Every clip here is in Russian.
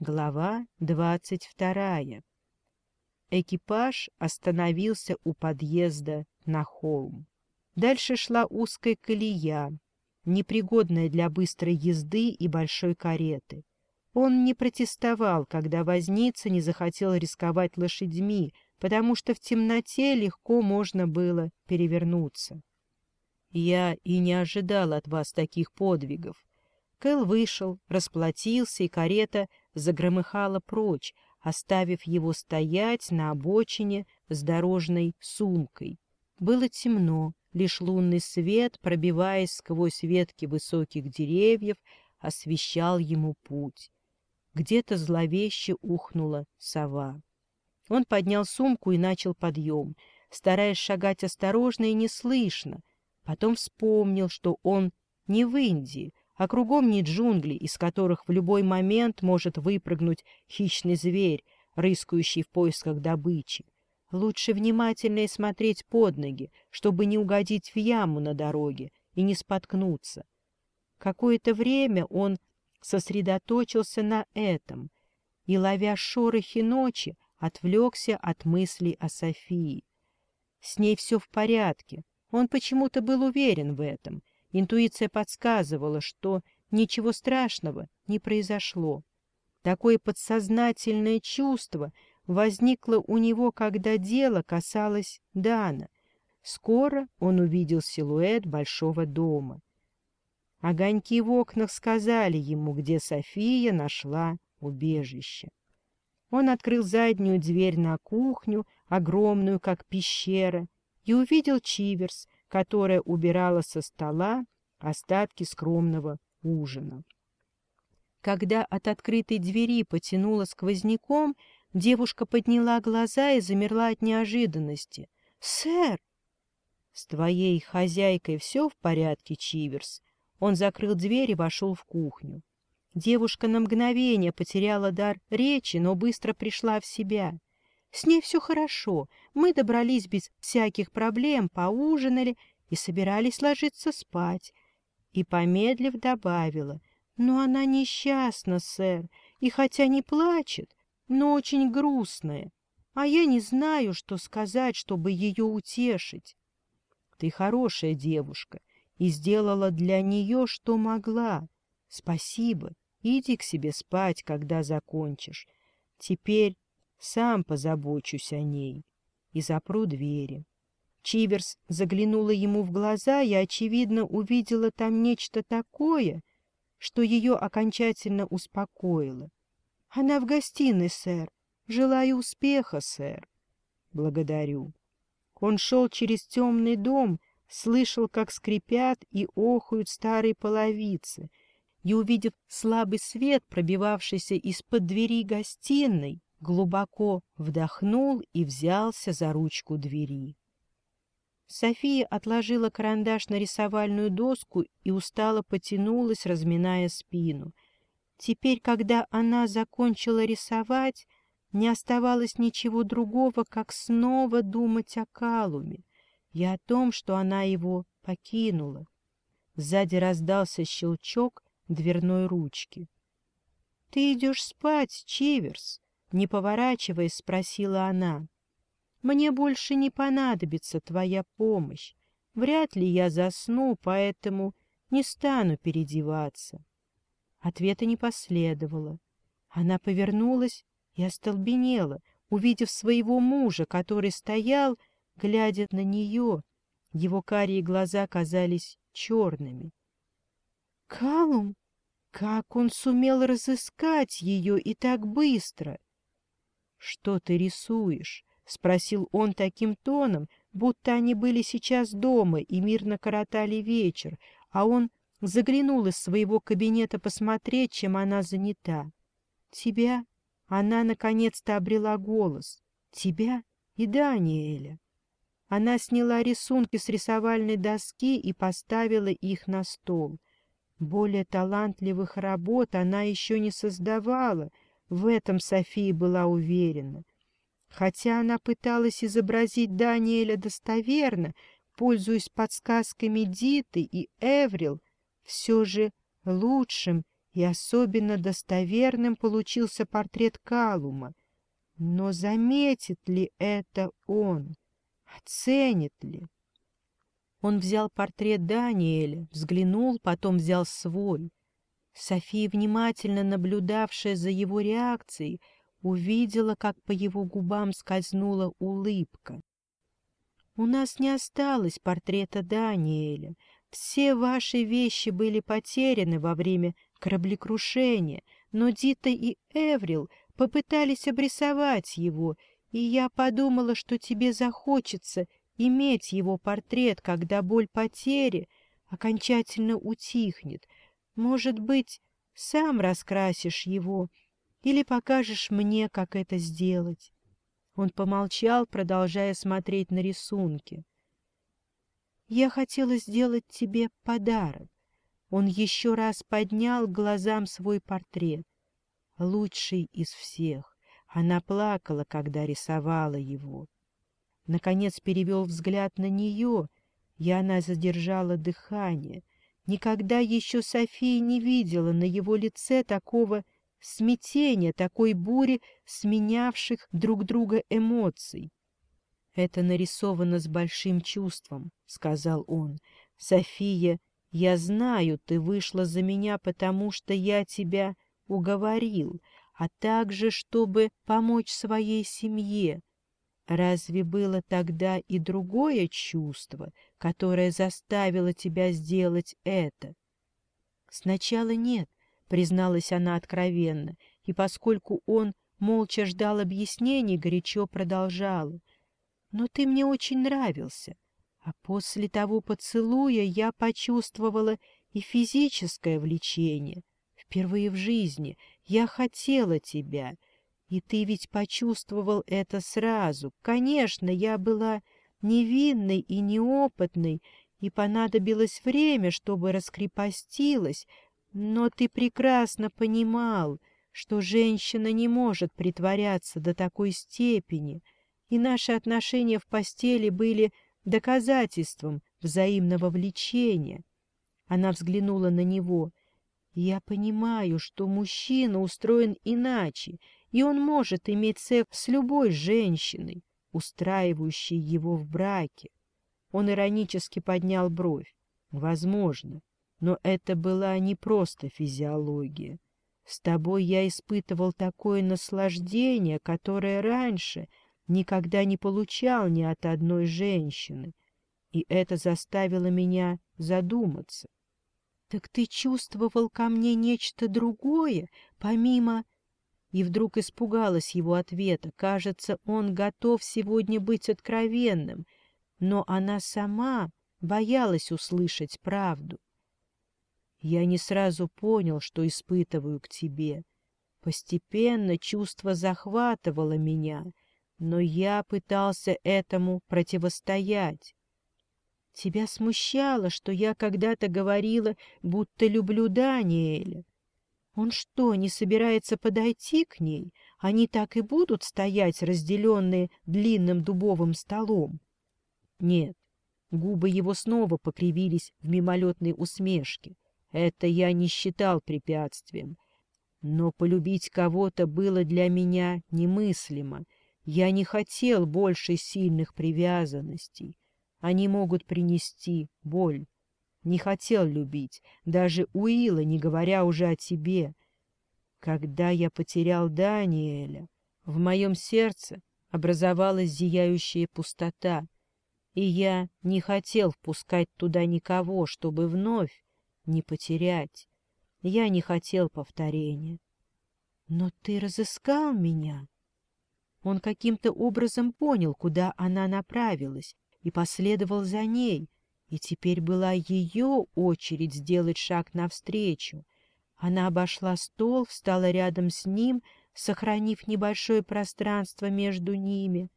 Глава 22. Экипаж остановился у подъезда на холм. Дальше шла узкая колея, непригодная для быстрой езды и большой кареты. Он не протестовал, когда возница не захотел рисковать лошадьми, потому что в темноте легко можно было перевернуться. «Я и не ожидал от вас таких подвигов», Кэл вышел, расплатился, и карета загромыхала прочь, оставив его стоять на обочине с дорожной сумкой. Было темно, лишь лунный свет, пробиваясь сквозь ветки высоких деревьев, освещал ему путь. Где-то зловеще ухнула сова. Он поднял сумку и начал подъем, стараясь шагать осторожно и неслышно. Потом вспомнил, что он не в Индии, а кругом не джунгли, из которых в любой момент может выпрыгнуть хищный зверь, рыскающий в поисках добычи. Лучше внимательнее смотреть под ноги, чтобы не угодить в яму на дороге и не споткнуться. Какое-то время он сосредоточился на этом и, ловя шорохи ночи, отвлекся от мыслей о Софии. С ней все в порядке, он почему-то был уверен в этом Интуиция подсказывала, что ничего страшного не произошло. Такое подсознательное чувство возникло у него, когда дело касалось Дана. Скоро он увидел силуэт большого дома. Огоньки в окнах сказали ему, где София нашла убежище. Он открыл заднюю дверь на кухню, огромную, как пещера, и увидел Чиверс, которая убирала со стола остатки скромного ужина. Когда от открытой двери потянуло сквозняком, девушка подняла глаза и замерла от неожиданности. «Сэр!» «С твоей хозяйкой все в порядке, Чиверс?» Он закрыл дверь и вошел в кухню. Девушка на мгновение потеряла дар речи, но быстро пришла в себя. С ней все хорошо. Мы добрались без всяких проблем, поужинали и собирались ложиться спать. И, помедлив, добавила. Но она несчастна, сэр, и хотя не плачет, но очень грустная. А я не знаю, что сказать, чтобы ее утешить. Ты хорошая девушка и сделала для нее, что могла. Спасибо. Иди к себе спать, когда закончишь. Теперь сам позабочусь о ней и запру двери. Чиверс заглянула ему в глаза и, очевидно, увидела там нечто такое, что ее окончательно успокоило. — Она в гостиной, сэр. Желаю успеха, сэр. — Благодарю. Он шел через темный дом, слышал, как скрипят и охают старые половицы, и, увидев слабый свет, пробивавшийся из-под двери гостиной, глубоко вдохнул и взялся за ручку двери. София отложила карандаш на рисовальную доску и устало потянулась, разминая спину. Теперь, когда она закончила рисовать, не оставалось ничего другого, как снова думать о Калуме и о том, что она его покинула. Сзади раздался щелчок дверной ручки. — Ты идешь спать, Чиверс! Не поворачиваясь, спросила она. «Мне больше не понадобится твоя помощь. Вряд ли я засну, поэтому не стану передеваться». Ответа не последовало. Она повернулась и остолбенела, увидев своего мужа, который стоял, глядя на нее. Его карие глаза казались черными. «Калум? Как он сумел разыскать ее и так быстро?» «Что ты рисуешь?» — спросил он таким тоном, будто они были сейчас дома и мирно коротали вечер, а он заглянул из своего кабинета посмотреть, чем она занята. «Тебя?» — она наконец-то обрела голос. «Тебя и Даниэля». Она сняла рисунки с рисовальной доски и поставила их на стол. Более талантливых работ она еще не создавала — в этом София была уверена. Хотя она пыталась изобразить Даниэля достоверно, пользуясь подсказками Диты и Эврил, все же лучшим и особенно достоверным получился портрет Калума. Но заметит ли это он? Оценит ли? Он взял портрет Даниэля, взглянул, потом взял свой. София, внимательно наблюдавшая за его реакцией, увидела, как по его губам скользнула улыбка. «У нас не осталось портрета Даниэля. Все ваши вещи были потеряны во время кораблекрушения, но Дита и Эврил попытались обрисовать его, и я подумала, что тебе захочется иметь его портрет, когда боль потери окончательно утихнет. Может быть, сам раскрасишь его или покажешь мне, как это сделать. Он помолчал, продолжая смотреть на рисунки. «Я хотела сделать тебе подарок». Он еще раз поднял глазам свой портрет. Лучший из всех. Она плакала, когда рисовала его. Наконец перевел взгляд на нее, и она задержала дыхание, Никогда еще София не видела на его лице такого смятения, такой бури, сменявших друг друга эмоций. «Это нарисовано с большим чувством», — сказал он. «София, я знаю, ты вышла за меня, потому что я тебя уговорил, а также, чтобы помочь своей семье. Разве было тогда и другое чувство, которое заставило тебя сделать это? Сначала нет, призналась она откровенно, и поскольку он молча ждал объяснений, горячо продолжала. Но ты мне очень нравился. А после того поцелуя я почувствовала и физическое влечение. Впервые в жизни я хотела тебя — и ты ведь почувствовал это сразу. Конечно, я была невинной и неопытной, и понадобилось время, чтобы раскрепостилась, но ты прекрасно понимал, что женщина не может притворяться до такой степени, и наши отношения в постели были доказательством взаимного влечения. Она взглянула на него. «Я понимаю, что мужчина устроен иначе, и он может иметь секс с любой женщиной, устраивающей его в браке. Он иронически поднял бровь. Возможно, но это была не просто физиология. С тобой я испытывал такое наслаждение, которое раньше никогда не получал ни от одной женщины, и это заставило меня задуматься. — Так ты чувствовал ко мне нечто другое, помимо и вдруг испугалась его ответа. Кажется, он готов сегодня быть откровенным, но она сама боялась услышать правду. Я не сразу понял, что испытываю к тебе. Постепенно чувство захватывало меня, но я пытался этому противостоять. Тебя смущало, что я когда-то говорила, будто люблю Даниэля. Он что, не собирается подойти к ней? Они так и будут стоять, разделенные длинным дубовым столом? Нет, губы его снова покривились в мимолетной усмешке. Это я не считал препятствием. Но полюбить кого-то было для меня немыслимо. Я не хотел больше сильных привязанностей. Они могут принести боль не хотел любить, даже Уила, не говоря уже о тебе. Когда я потерял Даниэля, в моем сердце образовалась зияющая пустота, и я не хотел впускать туда никого, чтобы вновь не потерять. Я не хотел повторения. Но ты разыскал меня. Он каким-то образом понял, куда она направилась, и последовал за ней — и теперь была ее очередь сделать шаг навстречу. Она обошла стол, встала рядом с ним, сохранив небольшое пространство между ними.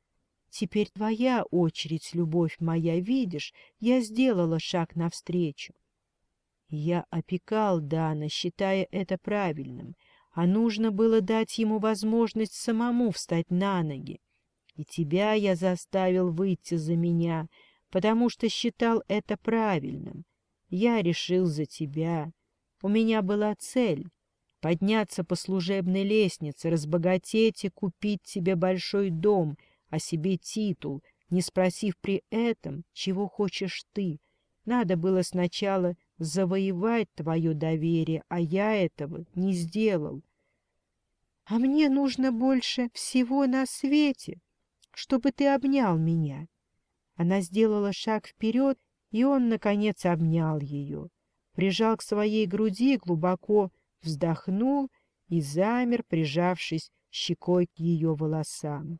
«Теперь твоя очередь, любовь моя, видишь, я сделала шаг навстречу». Я опекал Дана, считая это правильным, а нужно было дать ему возможность самому встать на ноги. И тебя я заставил выйти за меня — потому что считал это правильным. Я решил за тебя. У меня была цель — подняться по служебной лестнице, разбогатеть и купить тебе большой дом, а себе титул, не спросив при этом, чего хочешь ты. Надо было сначала завоевать твое доверие, а я этого не сделал. А мне нужно больше всего на свете, чтобы ты обнял меня, она сделала шаг вперед, и он, наконец, обнял ее, прижал к своей груди, глубоко вздохнул и замер, прижавшись щекой к ее волосам.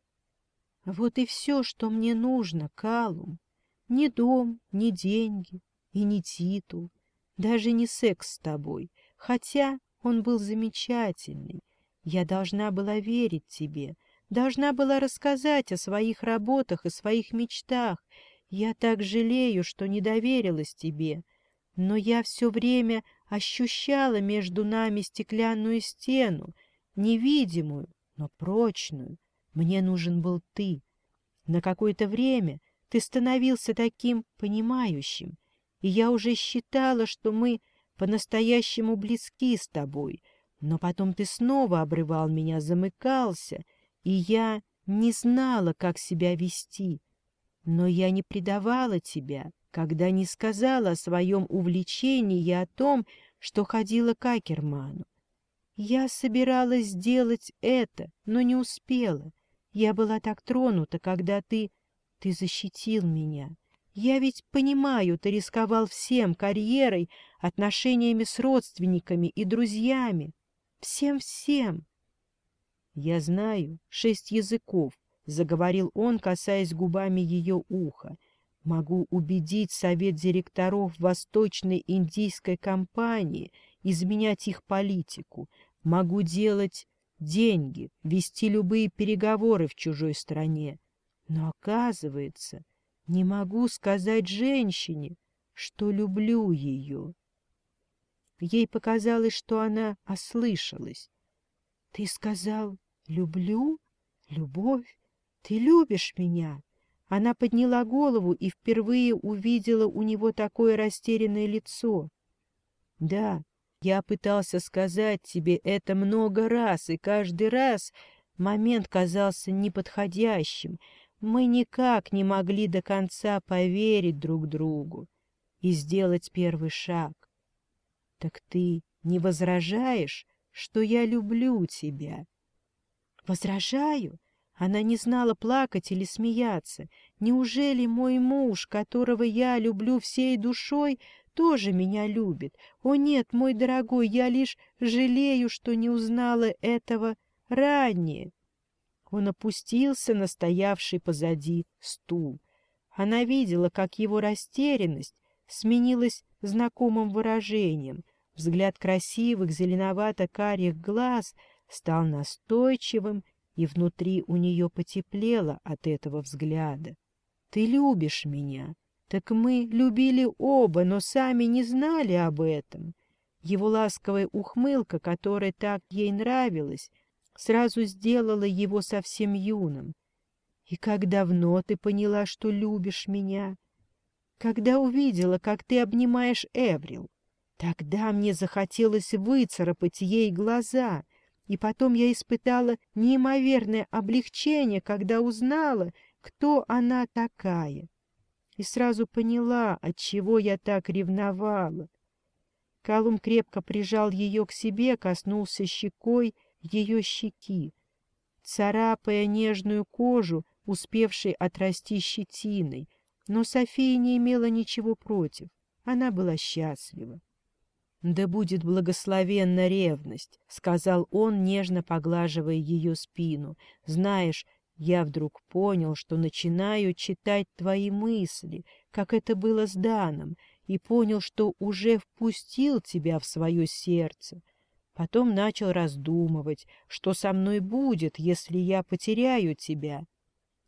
«Вот и все, что мне нужно, Калум. Ни дом, ни деньги и ни титул, даже не секс с тобой, хотя он был замечательный. Я должна была верить тебе, — Должна была рассказать о своих работах и своих мечтах. Я так жалею, что не доверилась тебе. Но я все время ощущала между нами стеклянную стену, невидимую, но прочную. Мне нужен был ты. На какое-то время ты становился таким понимающим, и я уже считала, что мы по-настоящему близки с тобой, но потом ты снова обрывал меня, замыкался — и я не знала, как себя вести. Но я не предавала тебя, когда не сказала о своем увлечении и о том, что ходила к Акерману. Я собиралась сделать это, но не успела. Я была так тронута, когда ты... Ты защитил меня. Я ведь понимаю, ты рисковал всем, карьерой, отношениями с родственниками и друзьями. Всем-всем. «Я знаю шесть языков», — заговорил он, касаясь губами ее уха. «Могу убедить совет директоров Восточной Индийской компании изменять их политику. Могу делать деньги, вести любые переговоры в чужой стране. Но оказывается, не могу сказать женщине, что люблю ее». Ей показалось, что она ослышалась. Ты сказал «люблю», «любовь», «ты любишь меня». Она подняла голову и впервые увидела у него такое растерянное лицо. «Да, я пытался сказать тебе это много раз, и каждый раз момент казался неподходящим. Мы никак не могли до конца поверить друг другу и сделать первый шаг. Так ты не возражаешь, что я люблю тебя. Возражаю. Она не знала, плакать или смеяться. Неужели мой муж, которого я люблю всей душой, тоже меня любит? О нет, мой дорогой, я лишь жалею, что не узнала этого ранее. Он опустился на стоявший позади стул. Она видела, как его растерянность сменилась знакомым выражением — Взгляд красивых зеленовато-карих глаз стал настойчивым, и внутри у нее потеплело от этого взгляда. «Ты любишь меня. Так мы любили оба, но сами не знали об этом». Его ласковая ухмылка, которая так ей нравилась, сразу сделала его совсем юным. «И как давно ты поняла, что любишь меня?» «Когда увидела, как ты обнимаешь Эврил, Тогда мне захотелось выцарапать ей глаза, и потом я испытала неимоверное облегчение, когда узнала, кто она такая, и сразу поняла, от чего я так ревновала. Калум крепко прижал ее к себе, коснулся щекой ее щеки, царапая нежную кожу, успевшей отрасти щетиной, но София не имела ничего против, она была счастлива. «Да будет благословенна ревность», — сказал он, нежно поглаживая ее спину. «Знаешь, я вдруг понял, что начинаю читать твои мысли, как это было с Даном, и понял, что уже впустил тебя в свое сердце. Потом начал раздумывать, что со мной будет, если я потеряю тебя.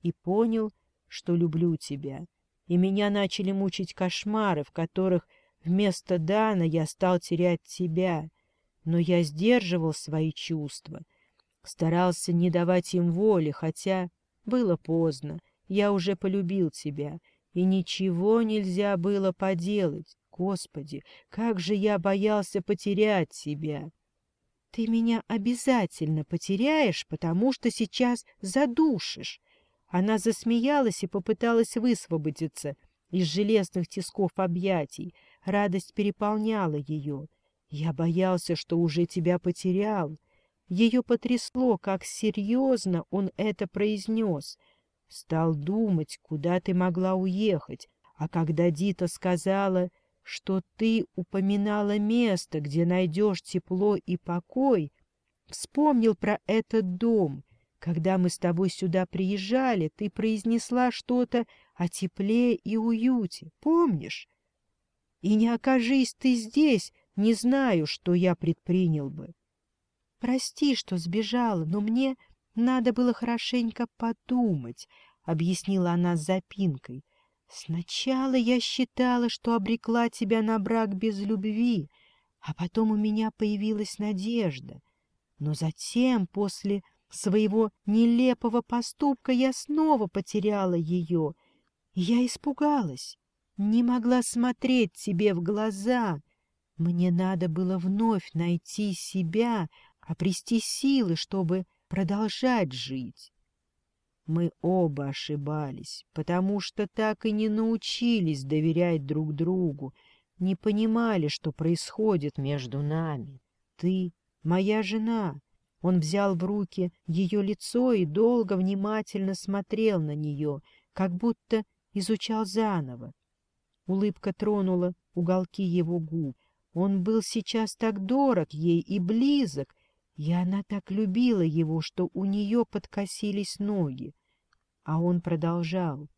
И понял, что люблю тебя. И меня начали мучить кошмары, в которых Вместо Дана я стал терять тебя, но я сдерживал свои чувства, старался не давать им воли, хотя было поздно, я уже полюбил тебя, и ничего нельзя было поделать. Господи, как же я боялся потерять тебя! Ты меня обязательно потеряешь, потому что сейчас задушишь. Она засмеялась и попыталась высвободиться из железных тисков объятий, Радость переполняла ее. Я боялся, что уже тебя потерял. Ее потрясло, как серьезно он это произнес. Стал думать, куда ты могла уехать. А когда Дита сказала, что ты упоминала место, где найдешь тепло и покой, вспомнил про этот дом. Когда мы с тобой сюда приезжали, ты произнесла что-то о тепле и уюте, помнишь? И не окажись ты здесь, не знаю, что я предпринял бы. Прости, что сбежала, но мне надо было хорошенько подумать, — объяснила она с запинкой. Сначала я считала, что обрекла тебя на брак без любви, а потом у меня появилась надежда. Но затем, после своего нелепого поступка, я снова потеряла ее, и я испугалась не могла смотреть тебе в глаза. Мне надо было вновь найти себя, опрести силы, чтобы продолжать жить. Мы оба ошибались, потому что так и не научились доверять друг другу, не понимали, что происходит между нами. Ты — моя жена. Он взял в руки ее лицо и долго внимательно смотрел на нее, как будто изучал заново. Улыбка тронула уголки его губ. Он был сейчас так дорог ей и близок, и она так любила его, что у нее подкосились ноги. А он продолжал.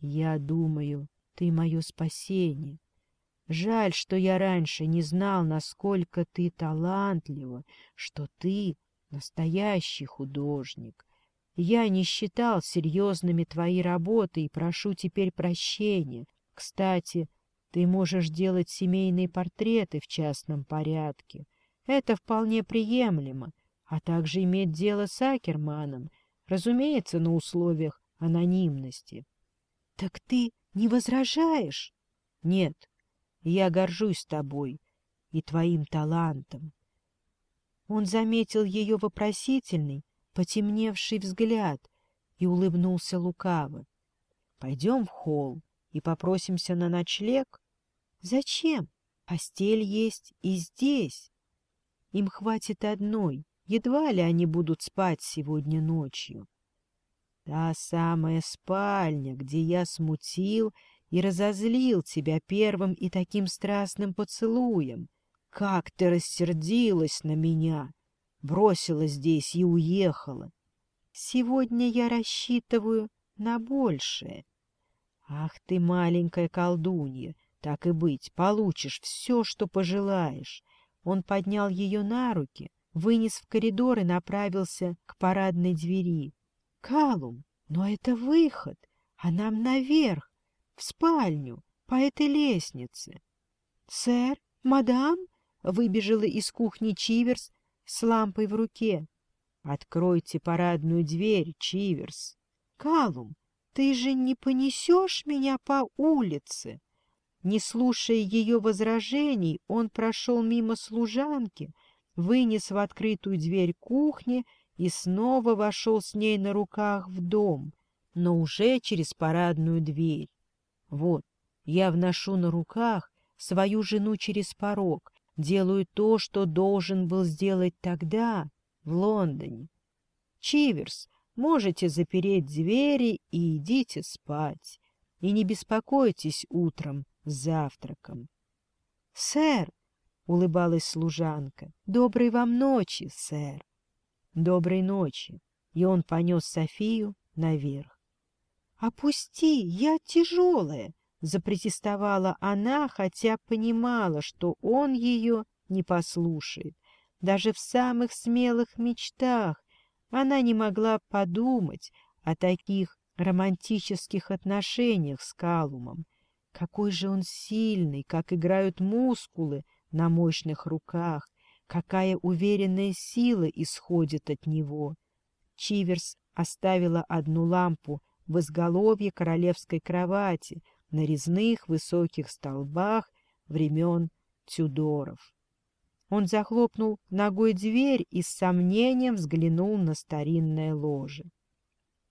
«Я думаю, ты мое спасение. Жаль, что я раньше не знал, насколько ты талантлива, что ты настоящий художник. Я не считал серьезными твои работы и прошу теперь прощения. Кстати, ты можешь делать семейные портреты в частном порядке. Это вполне приемлемо, а также иметь дело с Акерманом, разумеется, на условиях анонимности. — Так ты не возражаешь? — Нет, я горжусь тобой и твоим талантом. Он заметил ее вопросительный, потемневший взгляд и улыбнулся лукаво. — Пойдем в холл и попросимся на ночлег? Зачем? Постель есть и здесь. Им хватит одной, едва ли они будут спать сегодня ночью. Та самая спальня, где я смутил и разозлил тебя первым и таким страстным поцелуем. Как ты рассердилась на меня, бросила здесь и уехала. Сегодня я рассчитываю на большее. Ах ты, маленькая колдунья, так и быть, получишь все, что пожелаешь. Он поднял ее на руки, вынес в коридор и направился к парадной двери. Калум, но это выход, а нам наверх, в спальню, по этой лестнице. Сэр, мадам, выбежала из кухни Чиверс с лампой в руке. Откройте парадную дверь, Чиверс. Калум, «Ты же не понесешь меня по улице!» Не слушая ее возражений, он прошел мимо служанки, вынес в открытую дверь кухни и снова вошел с ней на руках в дом, но уже через парадную дверь. Вот, я вношу на руках свою жену через порог, делаю то, что должен был сделать тогда, в Лондоне. Чиверс Можете запереть двери и идите спать. И не беспокойтесь утром с завтраком. — Сэр, — улыбалась служанка, — доброй вам ночи, сэр. — Доброй ночи. И он понес Софию наверх. — Опусти, я тяжелая, — запротестовала она, хотя понимала, что он ее не послушает. Даже в самых смелых мечтах она не могла подумать о таких романтических отношениях с Калумом. Какой же он сильный, как играют мускулы на мощных руках, какая уверенная сила исходит от него. Чиверс оставила одну лампу в изголовье королевской кровати на резных высоких столбах времен Тюдоров. Он захлопнул ногой дверь и с сомнением взглянул на старинное ложе.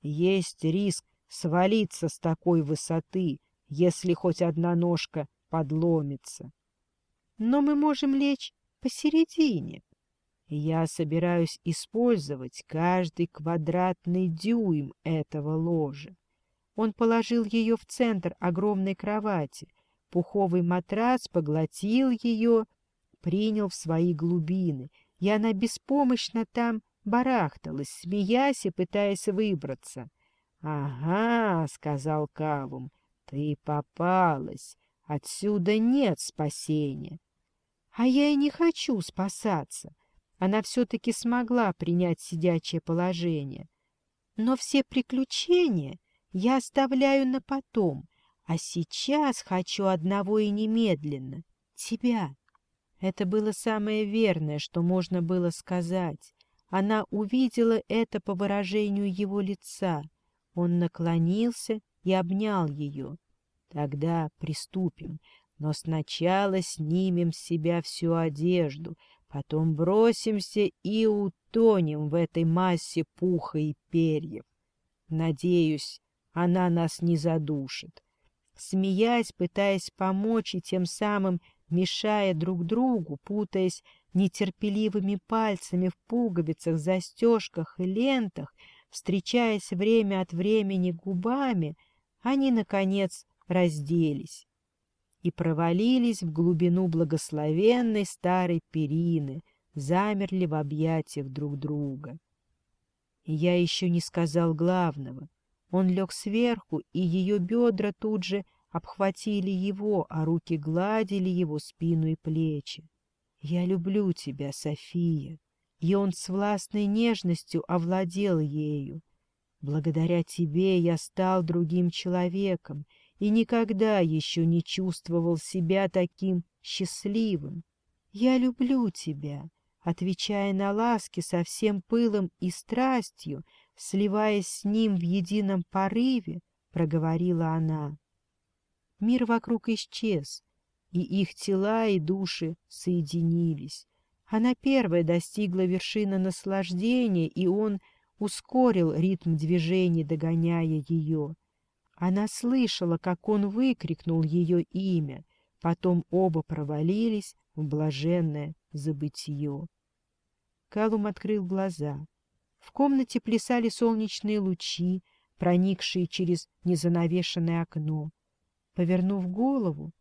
Есть риск свалиться с такой высоты, если хоть одна ножка подломится. Но мы можем лечь посередине. Я собираюсь использовать каждый квадратный дюйм этого ложа. Он положил ее в центр огромной кровати. Пуховый матрас поглотил ее, принял в свои глубины, и она беспомощно там барахталась, смеясь и пытаясь выбраться. — Ага, — сказал Калум, — ты попалась. Отсюда нет спасения. А я и не хочу спасаться. Она все-таки смогла принять сидячее положение. Но все приключения я оставляю на потом, а сейчас хочу одного и немедленно — тебя. Это было самое верное, что можно было сказать. Она увидела это по выражению его лица. Он наклонился и обнял ее. «Тогда приступим, но сначала снимем с себя всю одежду, потом бросимся и утонем в этой массе пуха и перьев. Надеюсь, она нас не задушит». Смеясь, пытаясь помочь и тем самым мешая друг другу, путаясь нетерпеливыми пальцами в пуговицах, застежках и лентах, встречаясь время от времени губами, они, наконец, разделись и провалились в глубину благословенной старой перины, замерли в объятиях друг друга. Я еще не сказал главного. Он лег сверху, и ее бедра тут же — обхватили его, а руки гладили его спину и плечи. «Я люблю тебя, София!» И он с властной нежностью овладел ею. «Благодаря тебе я стал другим человеком и никогда еще не чувствовал себя таким счастливым. Я люблю тебя!» Отвечая на ласки со всем пылом и страстью, сливаясь с ним в едином порыве, проговорила она. Мир вокруг исчез, и их тела и души соединились. Она первая достигла вершины наслаждения, и он ускорил ритм движений, догоняя ее. Она слышала, как он выкрикнул ее имя, потом оба провалились в блаженное забытье. Калум открыл глаза. В комнате плясали солнечные лучи, проникшие через незанавешенное окно. Повернув голову,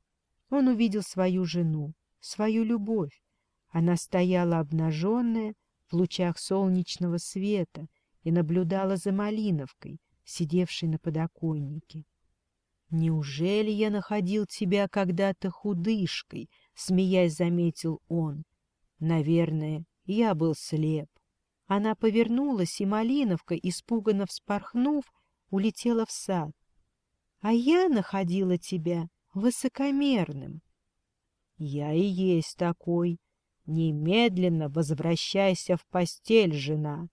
он увидел свою жену, свою любовь. Она стояла обнаженная в лучах солнечного света и наблюдала за Малиновкой, сидевшей на подоконнике. «Неужели я находил тебя когда-то худышкой?» — смеясь заметил он. «Наверное, я был слеп». Она повернулась, и Малиновка, испуганно вспорхнув, улетела в сад а я находила тебя высокомерным. Я и есть такой. Немедленно возвращайся в постель, жена.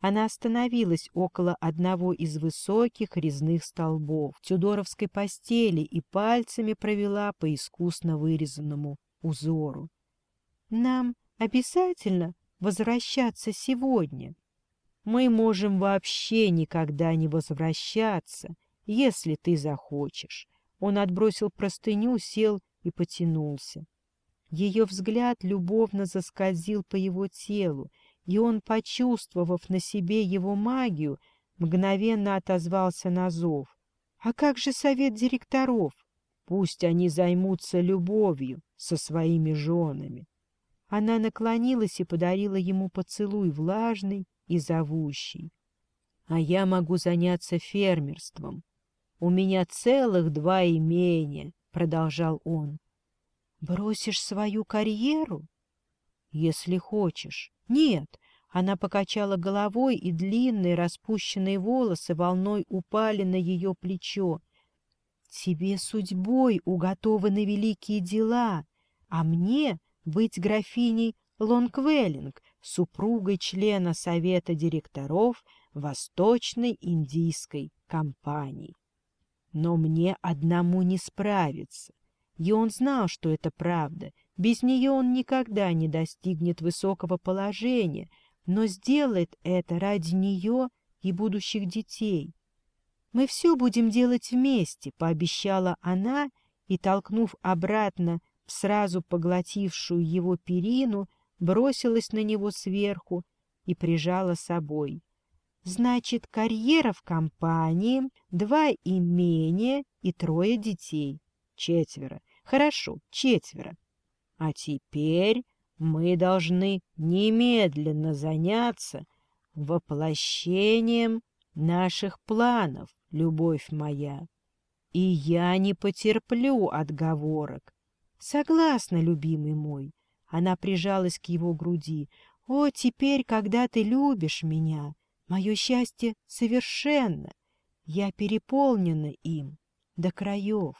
Она остановилась около одного из высоких резных столбов тюдоровской постели и пальцами провела по искусно вырезанному узору. Нам обязательно возвращаться сегодня. Мы можем вообще никогда не возвращаться — если ты захочешь. Он отбросил простыню, сел и потянулся. Ее взгляд любовно заскользил по его телу, и он, почувствовав на себе его магию, мгновенно отозвался на зов. «А как же совет директоров? Пусть они займутся любовью со своими женами». Она наклонилась и подарила ему поцелуй влажный и зовущий. «А я могу заняться фермерством», у меня целых два имения, — продолжал он. — Бросишь свою карьеру? — Если хочешь. — Нет, — она покачала головой, и длинные распущенные волосы волной упали на ее плечо. — Тебе судьбой уготованы великие дела, а мне быть графиней Лонгвеллинг, супругой члена Совета директоров Восточной Индийской компании. Но мне одному не справиться. И он знал, что это правда. Без нее он никогда не достигнет высокого положения, но сделает это ради нее и будущих детей. «Мы все будем делать вместе», — пообещала она, и, толкнув обратно сразу поглотившую его перину, бросилась на него сверху и прижала собой. Значит, карьера в компании, два имения и трое детей. Четверо. Хорошо, четверо. А теперь мы должны немедленно заняться воплощением наших планов, любовь моя. И я не потерплю отговорок. Согласна, любимый мой. Она прижалась к его груди. О, теперь, когда ты любишь меня, — Мое счастье совершенно. Я переполнена им до краев.